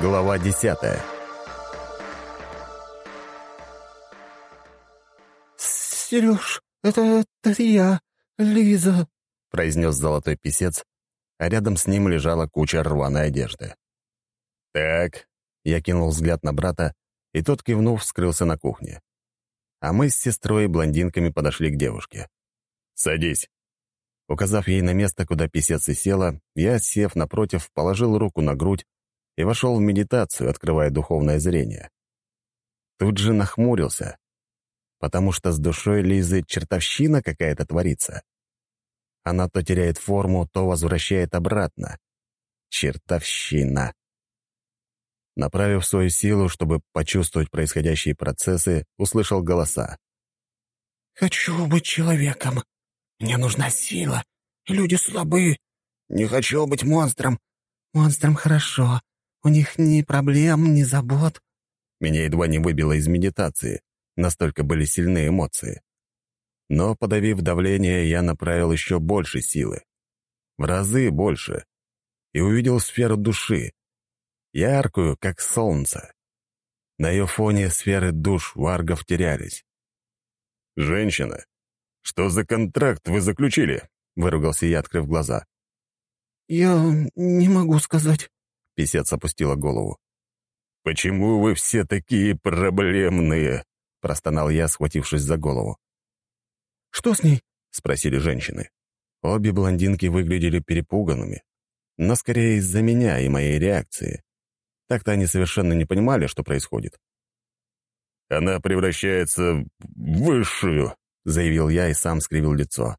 Глава десятая. «Сереж, это, это я, Лиза», — произнес золотой писец, а рядом с ним лежала куча рваной одежды. «Так», — я кинул взгляд на брата, и тот, кивнув, скрылся на кухне. А мы с сестрой и блондинками подошли к девушке. «Садись». Указав ей на место, куда писец и села, я, сев напротив, положил руку на грудь и вошел в медитацию, открывая духовное зрение. Тут же нахмурился, потому что с душой Лизы чертовщина какая-то творится. Она то теряет форму, то возвращает обратно. Чертовщина. Направив свою силу, чтобы почувствовать происходящие процессы, услышал голоса. «Хочу быть человеком. Мне нужна сила. Люди слабы. Не хочу быть монстром. Монстрам хорошо. У них ни проблем, ни забот». Меня едва не выбило из медитации. Настолько были сильны эмоции. Но, подавив давление, я направил еще больше силы. В разы больше. И увидел сферу души. Яркую, как солнце. На ее фоне сферы душ варгов терялись. «Женщина, что за контракт вы заключили?» — выругался я, открыв глаза. «Я не могу сказать», — писец опустила голову. «Почему вы все такие проблемные?» — простонал я, схватившись за голову. «Что с ней?» — спросили женщины. Обе блондинки выглядели перепуганными, но скорее из-за меня и моей реакции. Так-то они совершенно не понимали, что происходит. «Она превращается в высшую», — заявил я и сам скривил лицо.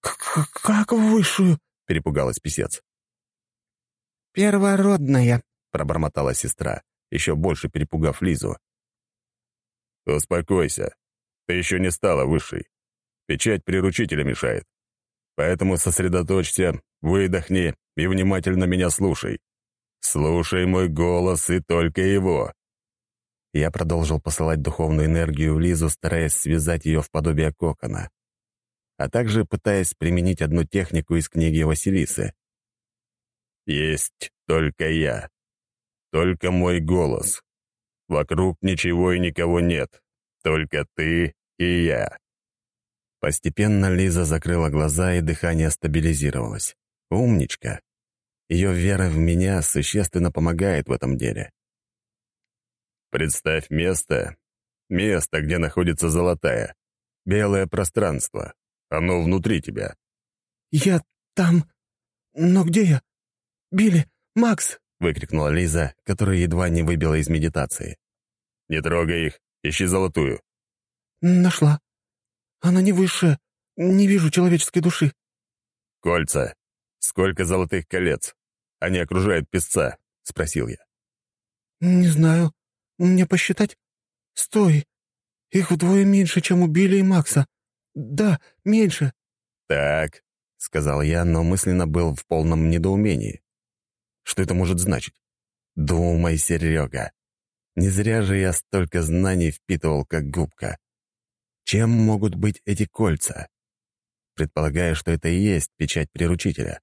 «Как в высшую?» — перепугалась писец. «Первородная», — пробормотала сестра, еще больше перепугав Лизу. «Успокойся. Ты еще не стала высшей. Печать приручителя мешает. Поэтому сосредоточься, выдохни и внимательно меня слушай. Слушай мой голос и только его». Я продолжил посылать духовную энергию в Лизу, стараясь связать ее в подобие кокона, а также пытаясь применить одну технику из книги Василисы. «Есть только я. Только мой голос. Вокруг ничего и никого нет. Только ты и я». Постепенно Лиза закрыла глаза, и дыхание стабилизировалось. «Умничка!» Ее вера в меня существенно помогает в этом деле. Представь место, место, где находится золотая, белое пространство. Оно внутри тебя. «Я там... Но где я? Билли, Макс!» — выкрикнула Лиза, которая едва не выбила из медитации. «Не трогай их, ищи золотую». «Нашла. Она не высшая. Не вижу человеческой души». «Кольца. Сколько золотых колец? Они окружают песца?» — спросил я. «Не знаю. Мне посчитать? Стой. Их вдвое меньше, чем у Билли и Макса. Да, меньше». «Так», — сказал я, но мысленно был в полном недоумении. Что это может значить? Думай, Серега. Не зря же я столько знаний впитывал, как губка. Чем могут быть эти кольца? Предполагаю, что это и есть печать приручителя.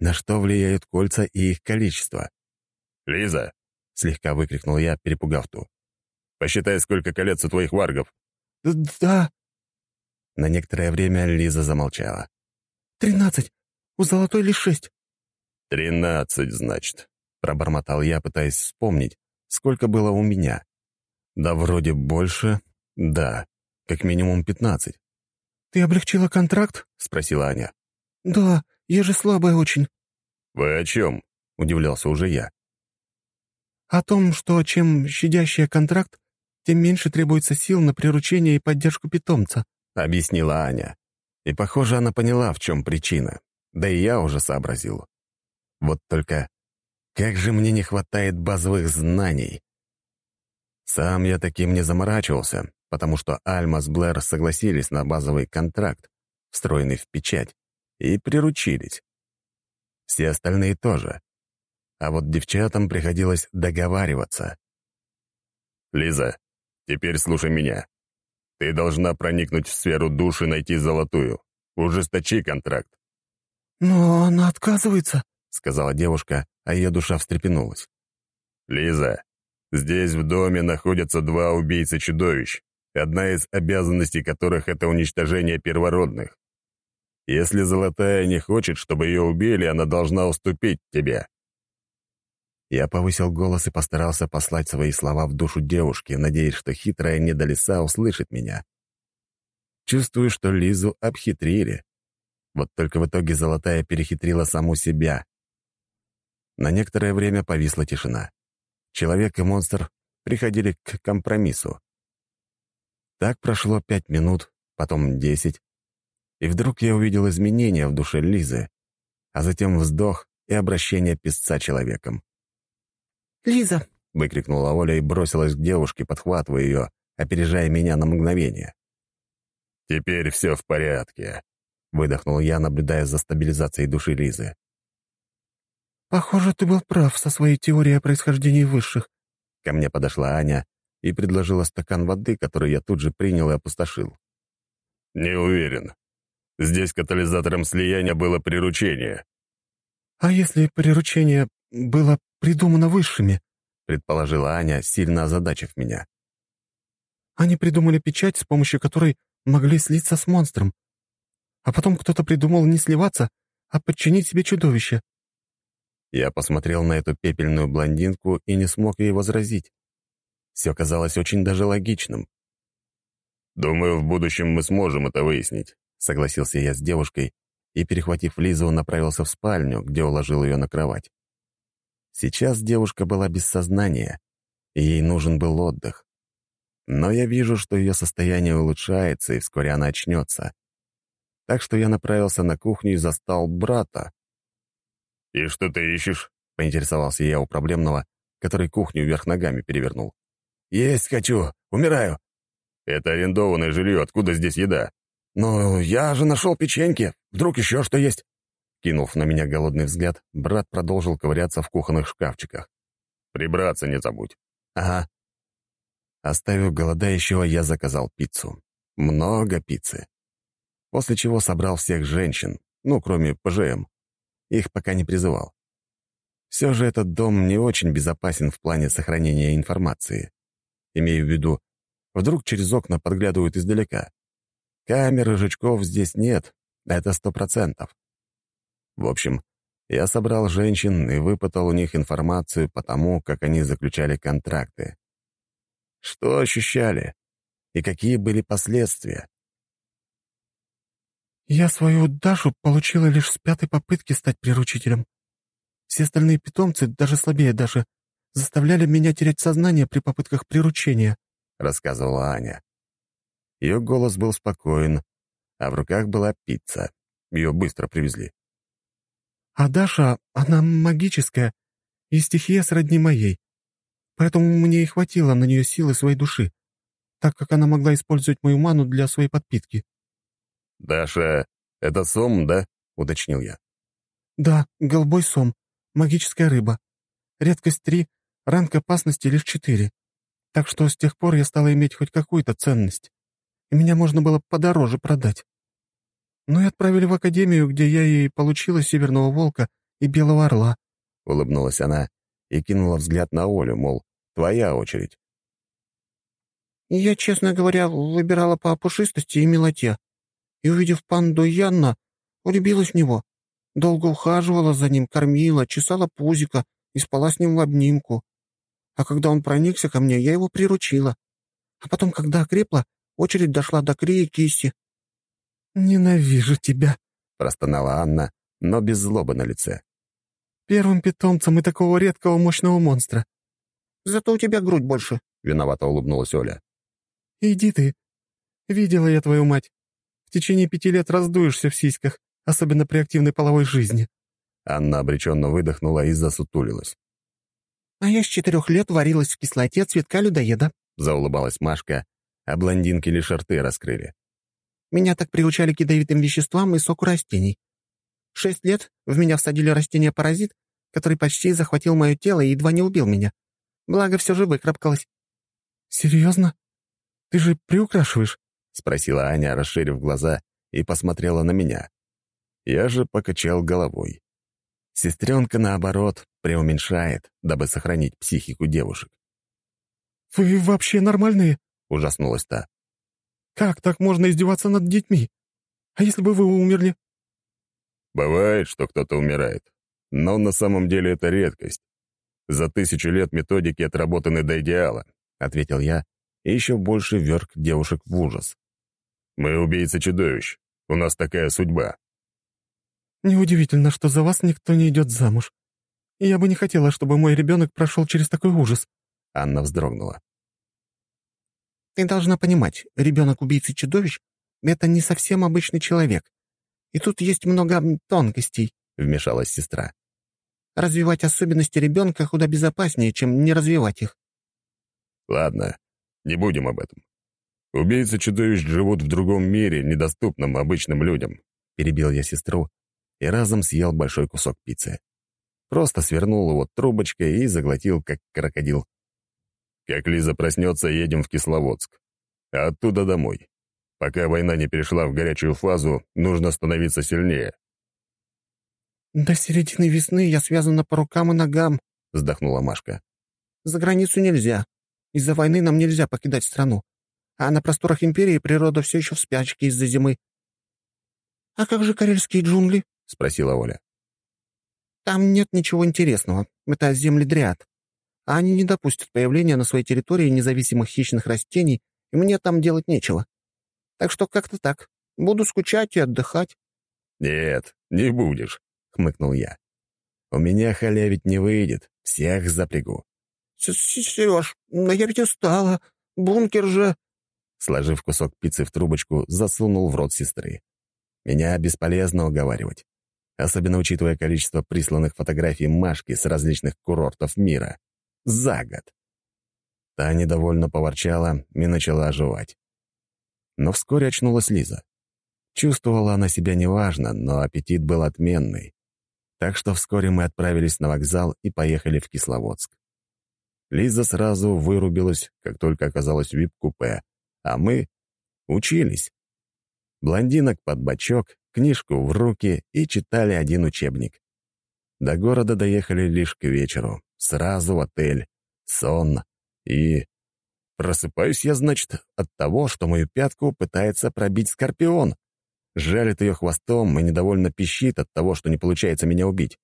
На что влияют кольца и их количество? «Лиза!» — слегка выкрикнул я, перепугав ту. «Посчитай, сколько колец у твоих варгов». «Да». На некоторое время Лиза замолчала. «Тринадцать. У золотой лишь шесть». «Тринадцать, значит», — пробормотал я, пытаясь вспомнить, сколько было у меня. Да вроде больше, да, как минимум пятнадцать. «Ты облегчила контракт?» — спросила Аня. «Да, я же слабая очень». «Вы о чем?» — удивлялся уже я. «О том, что чем щадящий контракт, тем меньше требуется сил на приручение и поддержку питомца», — объяснила Аня. И, похоже, она поняла, в чем причина. Да и я уже сообразил. Вот только как же мне не хватает базовых знаний. Сам я таким не заморачивался, потому что Альма с Блэр согласились на базовый контракт, встроенный в печать, и приручились. Все остальные тоже. А вот девчатам приходилось договариваться. «Лиза, теперь слушай меня. Ты должна проникнуть в сферу души и найти золотую. Ужесточи контракт». «Но она отказывается», — сказала девушка, а ее душа встрепенулась. «Лиза, здесь в доме находятся два убийцы-чудовищ, одна из обязанностей которых — это уничтожение первородных. Если Золотая не хочет, чтобы ее убили, она должна уступить тебе». Я повысил голос и постарался послать свои слова в душу девушки, надеясь, что хитрая недолиса услышит меня. Чувствую, что Лизу обхитрили. Вот только в итоге Золотая перехитрила саму себя. На некоторое время повисла тишина. Человек и монстр приходили к компромиссу. Так прошло пять минут, потом десять, и вдруг я увидел изменения в душе Лизы, а затем вздох и обращение песца человеком. «Лиза!» — выкрикнула Оля и бросилась к девушке, подхватывая ее, опережая меня на мгновение. «Теперь все в порядке», — выдохнул я, наблюдая за стабилизацией души Лизы. «Похоже, ты был прав со своей теорией о происхождении высших». Ко мне подошла Аня и предложила стакан воды, который я тут же принял и опустошил. «Не уверен. Здесь катализатором слияния было приручение». «А если приручение было придумано высшими?» — предположила Аня, сильно озадачив меня. «Они придумали печать, с помощью которой могли слиться с монстром. А потом кто-то придумал не сливаться, а подчинить себе чудовище». Я посмотрел на эту пепельную блондинку и не смог ей возразить. Все казалось очень даже логичным. «Думаю, в будущем мы сможем это выяснить», — согласился я с девушкой и, перехватив Лизу, направился в спальню, где уложил ее на кровать. Сейчас девушка была без сознания, и ей нужен был отдых. Но я вижу, что ее состояние улучшается, и вскоре она очнется. Так что я направился на кухню и застал брата. «И что ты ищешь?» — поинтересовался я у проблемного, который кухню вверх ногами перевернул. «Есть хочу! Умираю!» «Это арендованное жилье, откуда здесь еда?» «Ну, я же нашел печеньки. Вдруг еще что есть?» Кинув на меня голодный взгляд, брат продолжил ковыряться в кухонных шкафчиках. «Прибраться не забудь». «Ага». Оставив голодающего, я заказал пиццу. Много пиццы. После чего собрал всех женщин, ну, кроме ПЖМ. Их пока не призывал. Все же этот дом не очень безопасен в плане сохранения информации. Имею в виду, вдруг через окна подглядывают издалека. Камер и жучков здесь нет, это сто процентов. В общем, я собрал женщин и выпытал у них информацию по тому, как они заключали контракты. Что ощущали и какие были последствия. «Я свою Дашу получила лишь с пятой попытки стать приручителем. Все остальные питомцы, даже слабее Даши, заставляли меня терять сознание при попытках приручения», — рассказывала Аня. Ее голос был спокоен, а в руках была пицца. Ее быстро привезли. «А Даша, она магическая, и стихия сродни моей. Поэтому мне и хватило на нее силы своей души, так как она могла использовать мою ману для своей подпитки». «Даша, это сом, да?» — уточнил я. «Да, голубой сом, магическая рыба. Редкость три, ранг опасности лишь четыре. Так что с тех пор я стала иметь хоть какую-то ценность и меня можно было подороже продать. Ну и отправили в академию, где я и получила Северного Волка и Белого Орла». Улыбнулась она и кинула взгляд на Олю, мол, твоя очередь. «Я, честно говоря, выбирала по пушистости и милоте. И, увидев панду Янна, улюбилась в него. Долго ухаживала за ним, кормила, чесала пузика и спала с ним в обнимку. А когда он проникся ко мне, я его приручила. А потом, когда окрепла, Очередь дошла до Кри и Кисси. «Ненавижу тебя», — простонала Анна, но без злобы на лице. «Первым питомцем и такого редкого мощного монстра». «Зато у тебя грудь больше», — виновато улыбнулась Оля. «Иди ты. Видела я твою мать. В течение пяти лет раздуешься в сиськах, особенно при активной половой жизни». Анна обреченно выдохнула и засутулилась. «А я с четырех лет варилась в кислоте цветка людоеда», — заулыбалась Машка, а блондинки лишь рты раскрыли. «Меня так приучали к ядовитым веществам и соку растений. Шесть лет в меня всадили растение-паразит, который почти захватил мое тело и едва не убил меня. Благо, все же выкрапкалось». «Серьезно? Ты же приукрашиваешь?» — спросила Аня, расширив глаза, и посмотрела на меня. Я же покачал головой. Сестренка, наоборот, преуменьшает, дабы сохранить психику девушек. «Вы вообще нормальные?» — ужаснулась та. «Как так можно издеваться над детьми? А если бы вы умерли?» «Бывает, что кто-то умирает. Но на самом деле это редкость. За тысячу лет методики отработаны до идеала», — ответил я, и еще больше вверх девушек в ужас. «Мы убийцы чудовищ. У нас такая судьба». «Неудивительно, что за вас никто не идет замуж. Я бы не хотела, чтобы мой ребенок прошел через такой ужас». Анна вздрогнула. «Ты должна понимать, ребенок убийцы чудовищ — это не совсем обычный человек. И тут есть много тонкостей», — вмешалась сестра. «Развивать особенности ребенка куда безопаснее, чем не развивать их». «Ладно, не будем об этом. Убийцы чудовищ живут в другом мире, недоступном обычным людям», — перебил я сестру и разом съел большой кусок пиццы. Просто свернул его трубочкой и заглотил, как крокодил. Как Лиза проснется, едем в Кисловодск. А оттуда домой. Пока война не перешла в горячую фазу, нужно становиться сильнее. «До середины весны я связана по рукам и ногам», — вздохнула Машка. «За границу нельзя. Из-за войны нам нельзя покидать страну. А на просторах империи природа все еще в спячке из-за зимы». «А как же карельские джунгли?» — спросила Оля. «Там нет ничего интересного. Это земли дриад. А они не допустят появления на своей территории независимых хищных растений, и мне там делать нечего. Так что как-то так. Буду скучать и отдыхать». «Нет, не будешь», — хмыкнул я. «У меня халявить не выйдет. Всех запрягу». «Сереж, но я ведь устала. Бункер же...» Сложив кусок пиццы в трубочку, засунул в рот сестры. Меня бесполезно уговаривать, особенно учитывая количество присланных фотографий Машки с различных курортов мира. За год. Та недовольно поворчала и начала оживать. Но вскоре очнулась Лиза. Чувствовала она себя неважно, но аппетит был отменный. Так что вскоре мы отправились на вокзал и поехали в Кисловодск. Лиза сразу вырубилась, как только оказалась в вип-купе, а мы учились. Блондинок под бочок, книжку в руки и читали один учебник. До города доехали лишь к вечеру. Сразу в отель, сон и Просыпаюсь я, значит, от того, что мою пятку пытается пробить скорпион. Жалит ее хвостом и недовольно пищит от того, что не получается меня убить.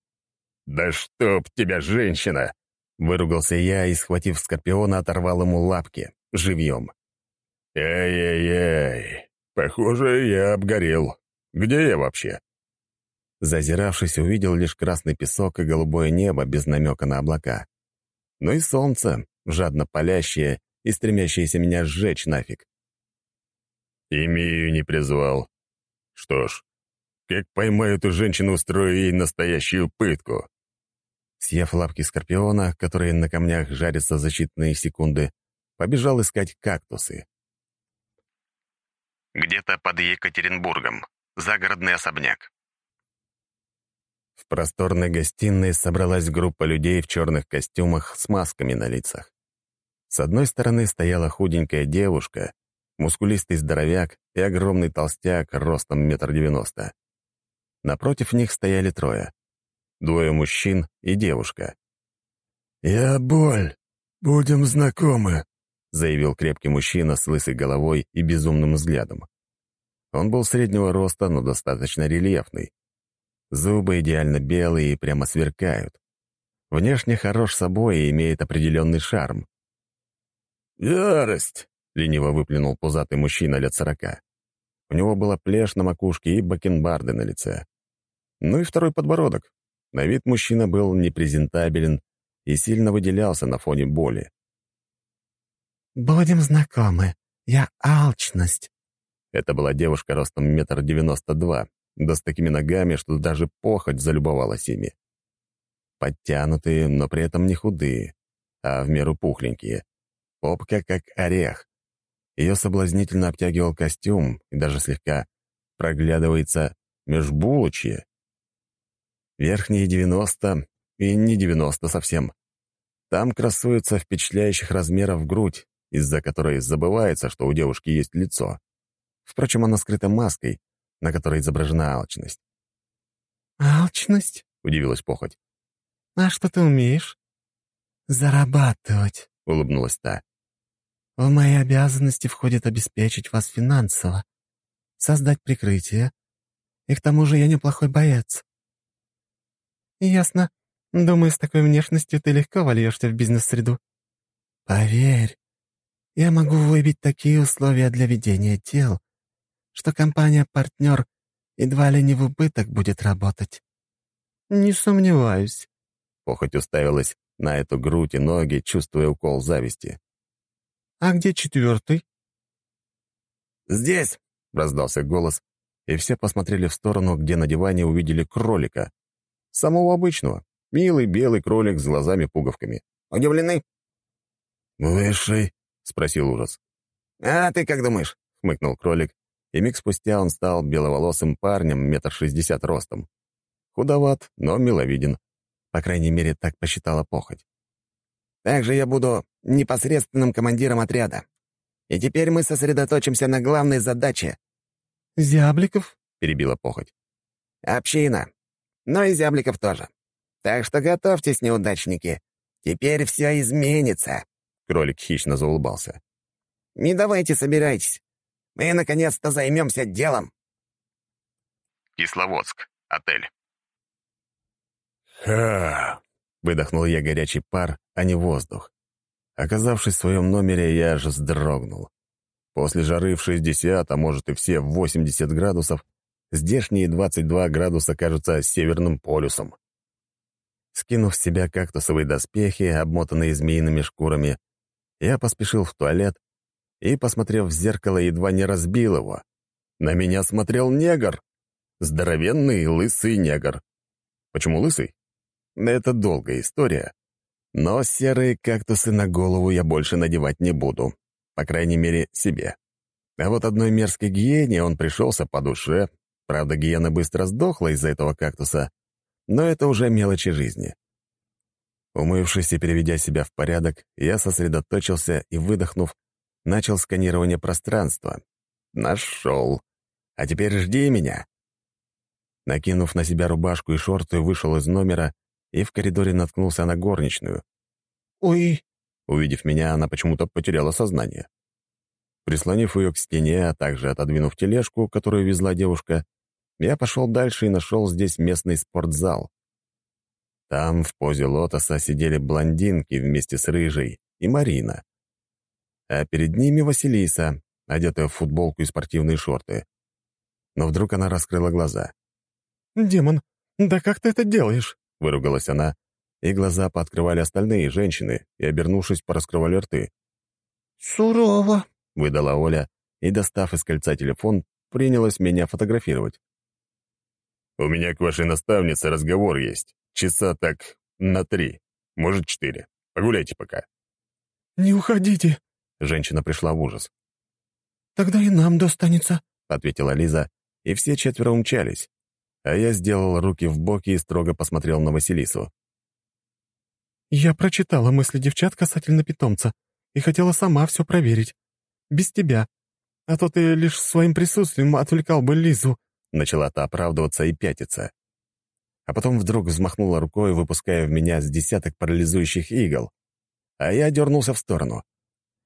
«Да чтоб тебя, женщина!» Выругался я и, схватив скорпиона, оторвал ему лапки, живьем. «Эй-эй-эй, похоже, я обгорел. Где я вообще?» Зазиравшись, увидел лишь красный песок и голубое небо без намека на облака. Ну и солнце, жадно палящее и стремящиеся меня сжечь нафиг. Имею не призвал. Что ж, как поймаю эту женщину, устрою ей настоящую пытку. Съев лапки скорпиона, которые на камнях жарятся за считанные секунды, побежал искать кактусы. Где-то под Екатеринбургом. Загородный особняк. В просторной гостиной собралась группа людей в черных костюмах с масками на лицах. С одной стороны стояла худенькая девушка, мускулистый здоровяк и огромный толстяк ростом метр девяносто. Напротив них стояли трое. Двое мужчин и девушка. «Я Боль. Будем знакомы», — заявил крепкий мужчина с лысой головой и безумным взглядом. Он был среднего роста, но достаточно рельефный. Зубы идеально белые и прямо сверкают. Внешне хорош собой и имеет определенный шарм. «Ярость!» — лениво выплюнул пузатый мужчина лет сорока. У него была плешь на макушке и бакенбарды на лице. Ну и второй подбородок. На вид мужчина был непрезентабелен и сильно выделялся на фоне боли. «Будем знакомы. Я Алчность». Это была девушка ростом метр девяносто два, да с такими ногами, что даже похоть залюбовалась ими. Подтянутые, но при этом не худые, а в меру пухленькие. Попка как орех. Ее соблазнительно обтягивал костюм, и даже слегка проглядывается межбулочье. Верхние девяносто и не девяносто совсем. Там красуется впечатляющих размеров грудь, из-за которой забывается, что у девушки есть лицо. Впрочем, она скрыта маской, на которой изображена алчность. «Алчность?» — удивилась похоть. «А что ты умеешь?» «Зарабатывать», — улыбнулась та. «В мои обязанности входит обеспечить вас финансово, создать прикрытие, и к тому же я неплохой боец». «Ясно. Думаю, с такой внешностью ты легко вольешься в бизнес-среду». «Поверь, я могу выбить такие условия для ведения дел, что компания-партнер едва ли не в убыток будет работать». «Не сомневаюсь». Похоть уставилась на эту грудь и ноги, чувствуя укол зависти. «А где четвертый?» «Здесь!» — раздался голос, и все посмотрели в сторону, где на диване увидели кролика. Самого обычного. Милый белый кролик с глазами-пуговками. «Удивлены?» «Высший?» — спросил ужас. «А ты как думаешь?» — хмыкнул кролик, и миг спустя он стал беловолосым парнем метр шестьдесят ростом. Худоват, но миловиден. По крайней мере, так посчитала похоть. «Также я буду непосредственным командиром отряда. И теперь мы сосредоточимся на главной задаче». «Зябликов?» — перебила похоть. «Община. Но и зябликов тоже. Так что готовьтесь, неудачники. Теперь все изменится». Кролик хищно заулыбался. «Не давайте собирайтесь. Мы наконец-то займемся делом». Кисловодск. Отель. «Ха!» — выдохнул я горячий пар, а не воздух. Оказавшись в своем номере, я аж вздрогнул. После жары в 60, а может и все в 80 градусов, здешние 22 градуса кажутся северным полюсом. Скинув с себя кактусовые доспехи, обмотанные змеиными шкурами, я поспешил в туалет и, посмотрев в зеркало, едва не разбил его. На меня смотрел негр. Здоровенный лысый негр. Почему лысый? Это долгая история. Но серые кактусы на голову я больше надевать не буду. По крайней мере, себе. А вот одной мерзкой гиене он пришелся по душе. Правда, гиена быстро сдохла из-за этого кактуса. Но это уже мелочи жизни. Умывшись и переведя себя в порядок, я сосредоточился и, выдохнув, начал сканирование пространства. Нашел. А теперь жди меня. Накинув на себя рубашку и шорты, вышел из номера и в коридоре наткнулся на горничную. «Ой!» Увидев меня, она почему-то потеряла сознание. Прислонив ее к стене, а также отодвинув тележку, которую везла девушка, я пошел дальше и нашел здесь местный спортзал. Там в позе лотоса сидели блондинки вместе с Рыжей и Марина. А перед ними Василиса, одетая в футболку и спортивные шорты. Но вдруг она раскрыла глаза. «Демон, да как ты это делаешь?» выругалась она, и глаза пооткрывали остальные женщины, и, обернувшись, пораскрывали рты. «Сурово», — выдала Оля, и, достав из кольца телефон, принялась меня фотографировать. «У меня к вашей наставнице разговор есть. Часа так на три, может, четыре. Погуляйте пока». «Не уходите», — женщина пришла в ужас. «Тогда и нам достанется», — ответила Лиза, и все четверо умчались а я сделал руки в боки и строго посмотрел на Василису. «Я прочитала мысли девчат касательно питомца и хотела сама все проверить. Без тебя. А то ты лишь своим присутствием отвлекал бы Лизу», начала та оправдываться и пятиться. А потом вдруг взмахнула рукой, выпуская в меня с десяток парализующих игл. А я дернулся в сторону.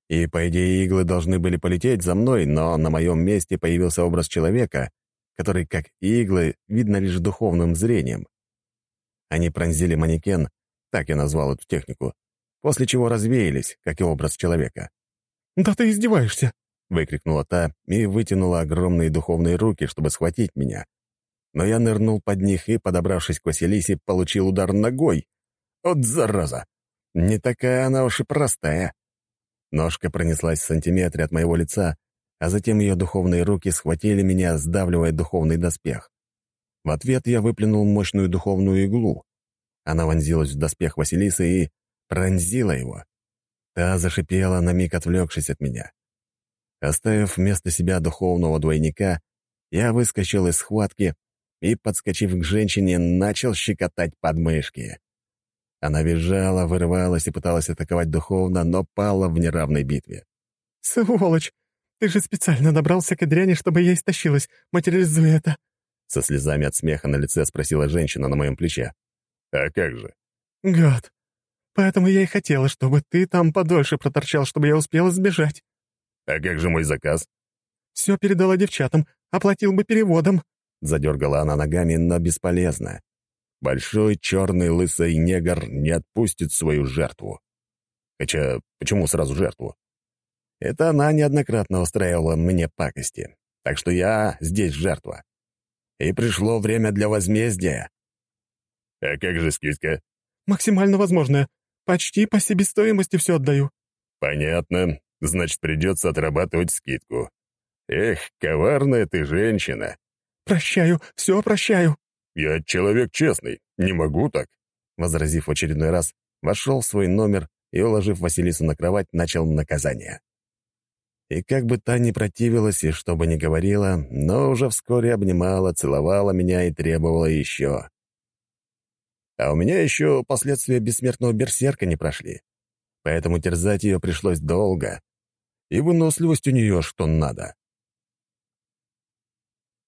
И, по идее, иглы должны были полететь за мной, но на моем месте появился образ человека, который, как иглы, видно лишь духовным зрением. Они пронзили манекен, так я назвал эту технику, после чего развеялись, как и образ человека. «Да ты издеваешься!» — выкрикнула та и вытянула огромные духовные руки, чтобы схватить меня. Но я нырнул под них и, подобравшись к Василисе, получил удар ногой. От зараза! Не такая она уж и простая. Ножка пронеслась в сантиметре от моего лица, а затем ее духовные руки схватили меня, сдавливая духовный доспех. В ответ я выплюнул мощную духовную иглу. Она вонзилась в доспех Василисы и пронзила его. Та зашипела, на миг отвлекшись от меня. Оставив вместо себя духовного двойника, я выскочил из схватки и, подскочив к женщине, начал щекотать подмышки. Она визжала, вырывалась и пыталась атаковать духовно, но пала в неравной битве. «Сволочь! Ты же специально добрался к Эдриане, чтобы я истощилась. Материализуй это!» Со слезами от смеха на лице спросила женщина на моем плече. «А как же?» «Гад. Поэтому я и хотела, чтобы ты там подольше проторчал, чтобы я успела сбежать». «А как же мой заказ?» «Все передала девчатам, оплатил бы переводом». Задергала она ногами, но бесполезно. Большой черный лысый негр не отпустит свою жертву. Хотя, почему сразу жертву? Это она неоднократно устраивала мне пакости, так что я здесь жертва. И пришло время для возмездия. А как же скидка? Максимально возможная. Почти по себестоимости все отдаю. Понятно. Значит, придется отрабатывать скидку. Эх, коварная ты женщина. Прощаю, все прощаю. Я человек честный, не могу так. Возразив в очередной раз, вошел в свой номер и, уложив Василису на кровать, начал наказание. И как бы та ни противилась и что бы ни говорила, но уже вскоре обнимала, целовала меня и требовала еще. А у меня еще последствия бессмертного берсерка не прошли, поэтому терзать ее пришлось долго, и выносливость у нее что надо.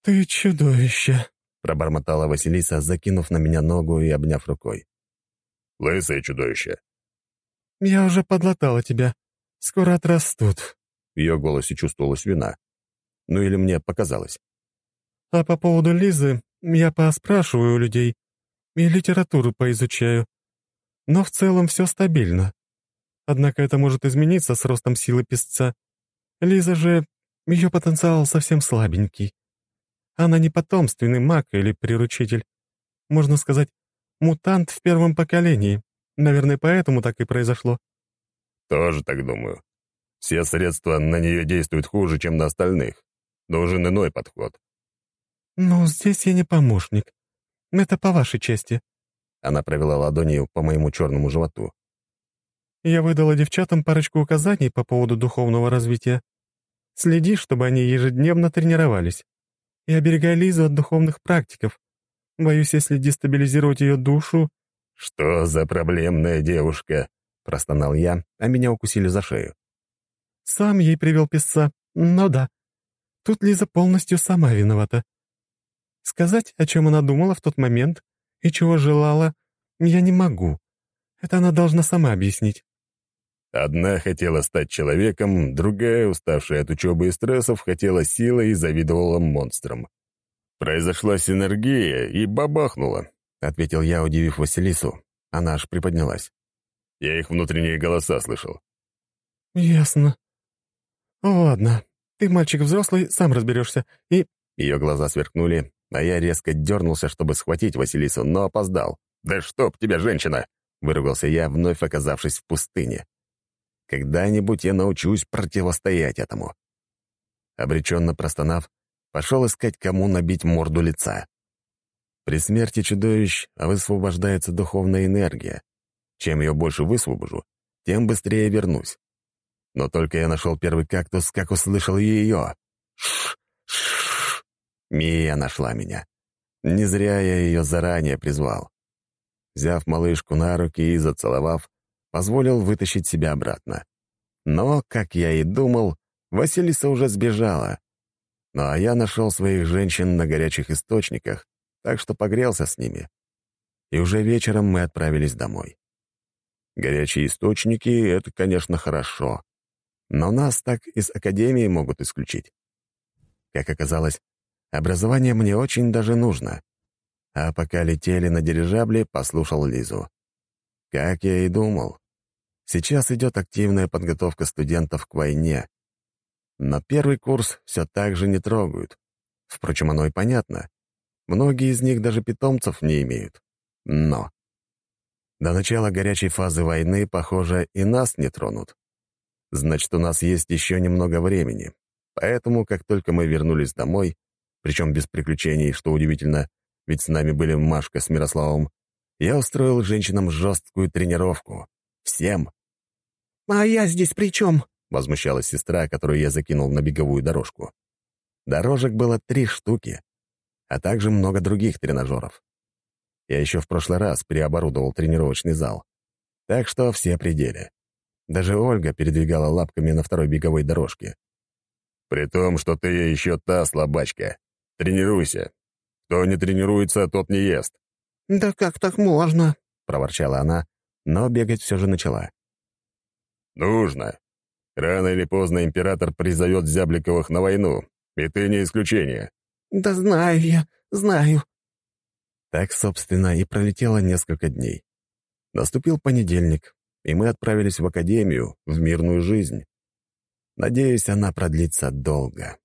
«Ты чудовище», — пробормотала Василиса, закинув на меня ногу и обняв рукой. «Лысое чудовище». «Я уже подлатала тебя. Скоро отрастут», в ее голосе чувствовалась вина. Ну или мне показалось. «А по поводу Лизы я поспрашиваю у людей и литературу поизучаю. Но в целом все стабильно. Однако это может измениться с ростом силы песца. Лиза же... Ее потенциал совсем слабенький. Она не потомственный маг или приручитель. Можно сказать, мутант в первом поколении. Наверное, поэтому так и произошло. Тоже так думаю. Все средства на нее действуют хуже, чем на остальных. Нужен иной подход. «Ну, здесь я не помощник. Это по вашей чести». Она провела ладонью по моему черному животу. «Я выдала девчатам парочку указаний по поводу духовного развития. Следи, чтобы они ежедневно тренировались. И оберегай Лизу от духовных практиков. Боюсь, если дестабилизировать ее душу...» «Что за проблемная девушка?» — простонал я, а меня укусили за шею. Сам ей привел писца. Но да, тут Лиза полностью сама виновата. Сказать, о чем она думала в тот момент и чего желала, я не могу. Это она должна сама объяснить. Одна хотела стать человеком, другая, уставшая от учебы и стрессов, хотела силы и завидовала монстрам. «Произошла синергия и бабахнула», — ответил я, удивив Василису. Она аж приподнялась. Я их внутренние голоса слышал. «Ясно», «Ладно, ты мальчик взрослый, сам разберешься, и...» Ее глаза сверкнули, а я резко дернулся, чтобы схватить Василису, но опоздал. «Да чтоб тебя, женщина!» — выругался я, вновь оказавшись в пустыне. «Когда-нибудь я научусь противостоять этому». Обреченно простонав, пошел искать, кому набить морду лица. При смерти чудовищ высвобождается духовная энергия. Чем ее больше высвобожу, тем быстрее вернусь. Но только я нашел первый кактус, как услышал ее. Ш-ш-ш. Мия нашла меня. Не зря я ее заранее призвал. Взяв малышку на руки и зацеловав, позволил вытащить себя обратно. Но, как я и думал, Василиса уже сбежала. Ну а я нашел своих женщин на горячих источниках, так что погрелся с ними. И уже вечером мы отправились домой. Горячие источники — это, конечно, хорошо. Но нас так из академии могут исключить. Как оказалось, образование мне очень даже нужно. А пока летели на дирижабле, послушал Лизу. Как я и думал. Сейчас идет активная подготовка студентов к войне. Но первый курс все так же не трогают. Впрочем, оно и понятно. Многие из них даже питомцев не имеют. Но до начала горячей фазы войны, похоже, и нас не тронут. Значит, у нас есть еще немного времени. Поэтому, как только мы вернулись домой, причем без приключений, что удивительно, ведь с нами были Машка с Мирославом, я устроил женщинам жесткую тренировку. Всем. «А я здесь при чем?» — возмущалась сестра, которую я закинул на беговую дорожку. Дорожек было три штуки, а также много других тренажеров. Я еще в прошлый раз переоборудовал тренировочный зал. Так что все пределы. Даже Ольга передвигала лапками на второй беговой дорожке. «При том, что ты еще та слабачка. Тренируйся. Кто не тренируется, тот не ест». «Да как так можно?» проворчала она, но бегать все же начала. «Нужно. Рано или поздно император призовет Зябликовых на войну, и ты не исключение». «Да знаю я, знаю». Так, собственно, и пролетело несколько дней. Наступил понедельник, и мы отправились в академию, в мирную жизнь. Надеюсь, она продлится долго.